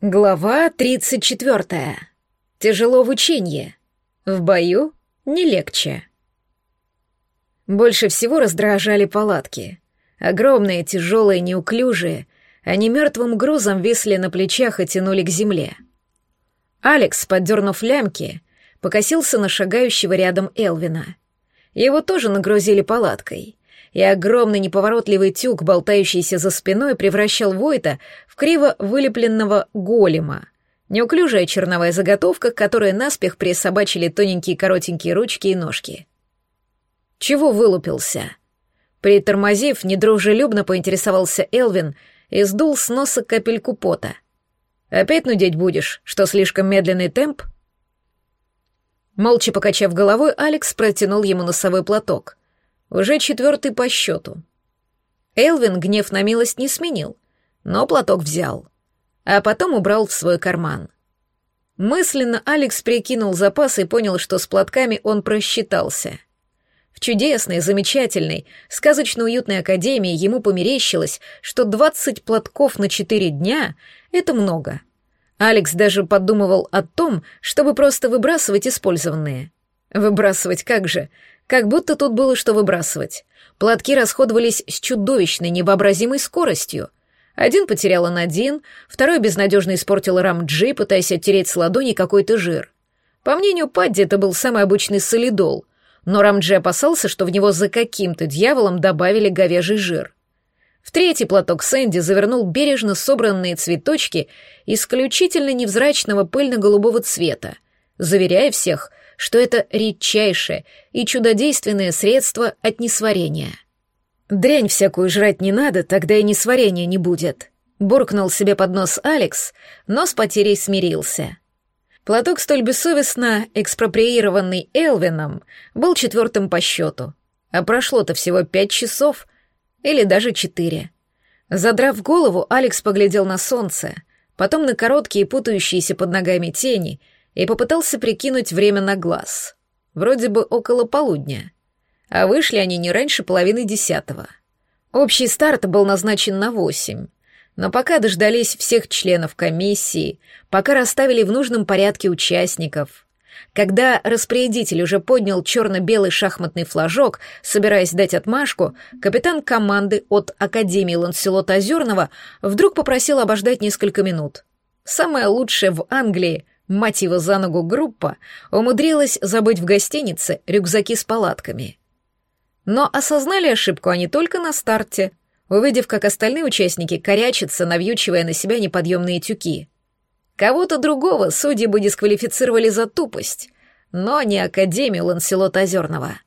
Глава 34. Тяжело в учении. В бою не легче. Больше всего раздражали палатки. Огромные, тяжелые, неуклюжие, они мертвым грузом висли на плечах и тянули к земле. Алекс, поддернув лямки, покосился на шагающего рядом Элвина. Его тоже нагрузили палаткой и огромный неповоротливый тюк, болтающийся за спиной, превращал Войта криво вылепленного голема. Неуклюжая черновая заготовка, которая наспех присобачили тоненькие коротенькие ручки и ножки. Чего вылупился? Притормозив, недружелюбно поинтересовался Элвин и сдул с носа капельку пота. «Опять нудеть будешь, что слишком медленный темп?» Молча покачав головой, Алекс протянул ему носовой платок. Уже четвертый по счету. Элвин гнев на милость не сменил, но платок взял, а потом убрал в свой карман. Мысленно Алекс прикинул запас и понял, что с платками он просчитался. В чудесной, замечательной, сказочно уютной академии ему померещилось, что двадцать платков на четыре дня — это много. Алекс даже подумывал о том, чтобы просто выбрасывать использованные. Выбрасывать как же? Как будто тут было что выбрасывать. Платки расходовались с чудовищной, невообразимой скоростью. Один потерял он один, второй безнадежно испортил Рамджи, пытаясь оттереть с ладони какой-то жир. По мнению Падди, это был самый обычный солидол, но Рамджи опасался, что в него за каким-то дьяволом добавили говяжий жир. В третий платок Сэнди завернул бережно собранные цветочки исключительно невзрачного пыльно-голубого цвета, заверяя всех, что это редчайшее и чудодейственное средство от несварения. «Дрянь всякую жрать не надо, тогда и несварения не будет», — буркнул себе под нос Алекс, но с потерей смирился. Платок, столь бессовестно экспроприированный Элвином, был четвертым по счету, а прошло-то всего пять часов, или даже четыре. Задрав голову, Алекс поглядел на солнце, потом на короткие путающиеся под ногами тени — и попытался прикинуть время на глаз. Вроде бы около полудня. А вышли они не раньше половины десятого. Общий старт был назначен на восемь. Но пока дождались всех членов комиссии, пока расставили в нужном порядке участников, когда распорядитель уже поднял черно-белый шахматный флажок, собираясь дать отмашку, капитан команды от Академии Ланселота Озерного вдруг попросил обождать несколько минут. Самое лучшее в Англии мать его за ногу группа, умудрилась забыть в гостинице рюкзаки с палатками. Но осознали ошибку они только на старте, увидев, как остальные участники корячатся, навьючивая на себя неподъемные тюки. Кого-то другого судьи бы дисквалифицировали за тупость, но не Академию Ланселота Озерного.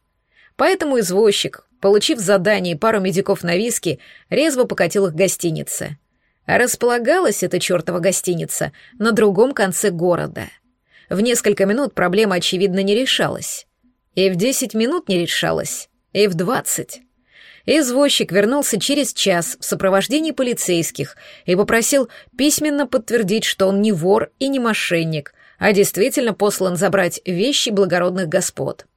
Поэтому извозчик, получив задание и пару медиков на виски, резво покатил их к гостинице — располагалась эта чертова гостиница на другом конце города. В несколько минут проблема, очевидно, не решалась. И в десять минут не решалась, и в двадцать. Извозчик вернулся через час в сопровождении полицейских и попросил письменно подтвердить, что он не вор и не мошенник, а действительно послан забрать вещи благородных господ.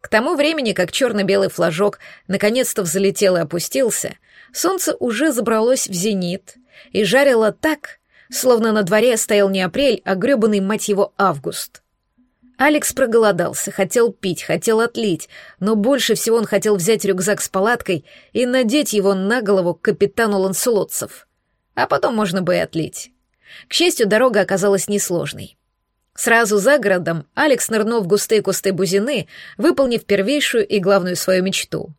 К тому времени, как черно-белый флажок наконец-то взлетел и опустился, солнце уже забралось в зенит и жарило так, словно на дворе стоял не апрель, а грёбаный, мать его, август. Алекс проголодался, хотел пить, хотел отлить, но больше всего он хотел взять рюкзак с палаткой и надеть его на голову капитану ланселотцев. А потом можно бы и отлить. К счастью, дорога оказалась несложной. Сразу за городом Алекс нырнул в густые кусты бузины, выполнив первейшую и главную свою мечту.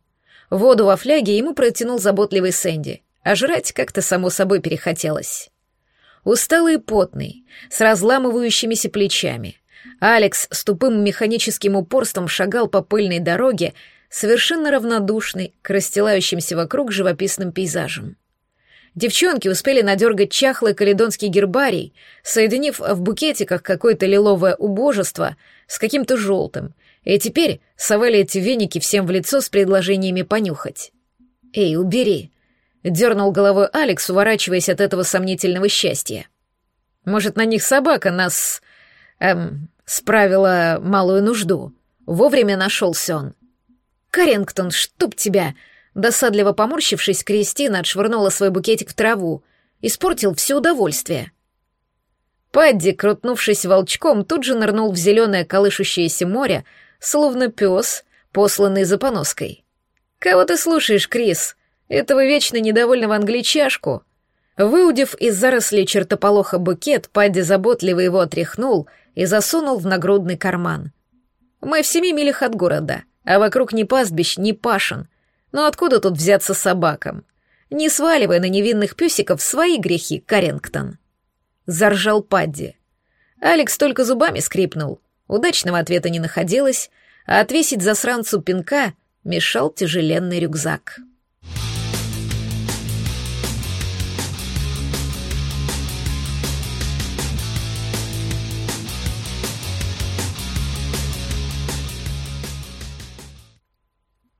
Воду во фляге ему протянул заботливый Сэнди, а жрать как-то само собой перехотелось. Усталый и потный, с разламывающимися плечами, Алекс с тупым механическим упорством шагал по пыльной дороге, совершенно равнодушный к расстилающимся вокруг живописным пейзажам. Девчонки успели надергать чахлый каледонский гербарий, соединив в букетиках какое-то лиловое убожество с каким-то желтым, и теперь совали эти веники всем в лицо с предложениями понюхать. «Эй, убери!» — дернул головой Алекс, уворачиваясь от этого сомнительного счастья. «Может, на них собака нас... эм... справила малую нужду?» Вовремя нашелся он. «Карингтон, чтоб тебя!» Досадливо поморщившись, Кристина отшвырнула свой букетик в траву. Испортил все удовольствие. Падди, крутнувшись волчком, тут же нырнул в зеленое колышущееся море, словно пес, посланный за поноской. «Кого ты слушаешь, Крис? Этого вечно недовольного англичашку?» Выудив из зарослей чертополоха букет, Падди заботливо его отряхнул и засунул в нагрудный карман. «Мы в семи милях от города, а вокруг ни пастбищ, ни пашен. Но откуда тут взяться собакам? Не сваливай на невинных песиков свои грехи, Карингтон!» Заржал Падди. Алекс только зубами скрипнул. Удачного ответа не находилось, а отвесить засранцу пинка мешал тяжеленный рюкзак.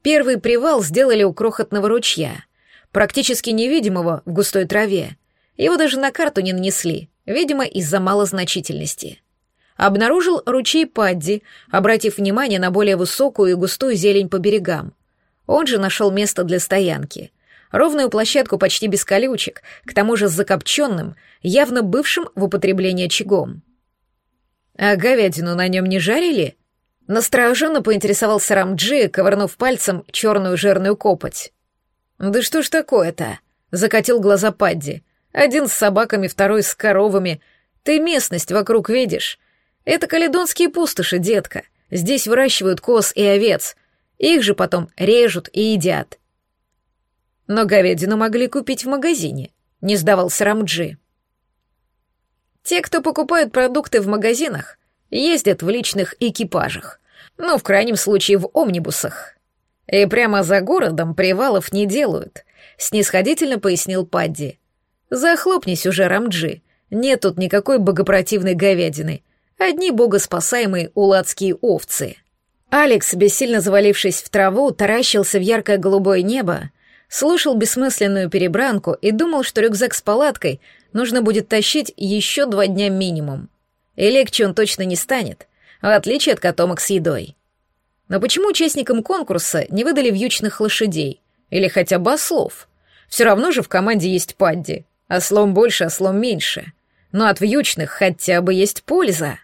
Первый привал сделали у крохотного ручья, практически невидимого в густой траве. Его даже на карту не нанесли, видимо, из-за малозначительности. Обнаружил ручей Падди, обратив внимание на более высокую и густую зелень по берегам. Он же нашел место для стоянки. Ровную площадку почти без колючек, к тому же с закопченным, явно бывшим в употреблении очагом. «А говядину на нем не жарили?» Настороженно поинтересовался Рамджи, ковырнув пальцем черную жирную копоть. «Да что ж такое-то?» — закатил глаза Падди. «Один с собаками, второй с коровами. Ты местность вокруг видишь? Это каледонские пустоши, детка. Здесь выращивают коз и овец. Их же потом режут и едят». Но говядину могли купить в магазине, не сдавался Рамджи. Те, кто покупают продукты в магазинах, ездят в личных экипажах, ну, в крайнем случае, в омнибусах. И прямо за городом привалов не делают, снисходительно пояснил Падди. Захлопнись уже, Рамджи, нет тут никакой богопротивной говядины, одни богоспасаемые уладские овцы. Алекс, бессильно завалившись в траву, таращился в яркое голубое небо, слушал бессмысленную перебранку и думал, что рюкзак с палаткой нужно будет тащить еще два дня минимум. И легче он точно не станет, в отличие от котомок с едой. Но почему участникам конкурса не выдали вьючных лошадей? Или хотя бы ослов? Все равно же в команде есть падди. Ослом больше, ослом меньше. Но от вьючных хотя бы есть польза.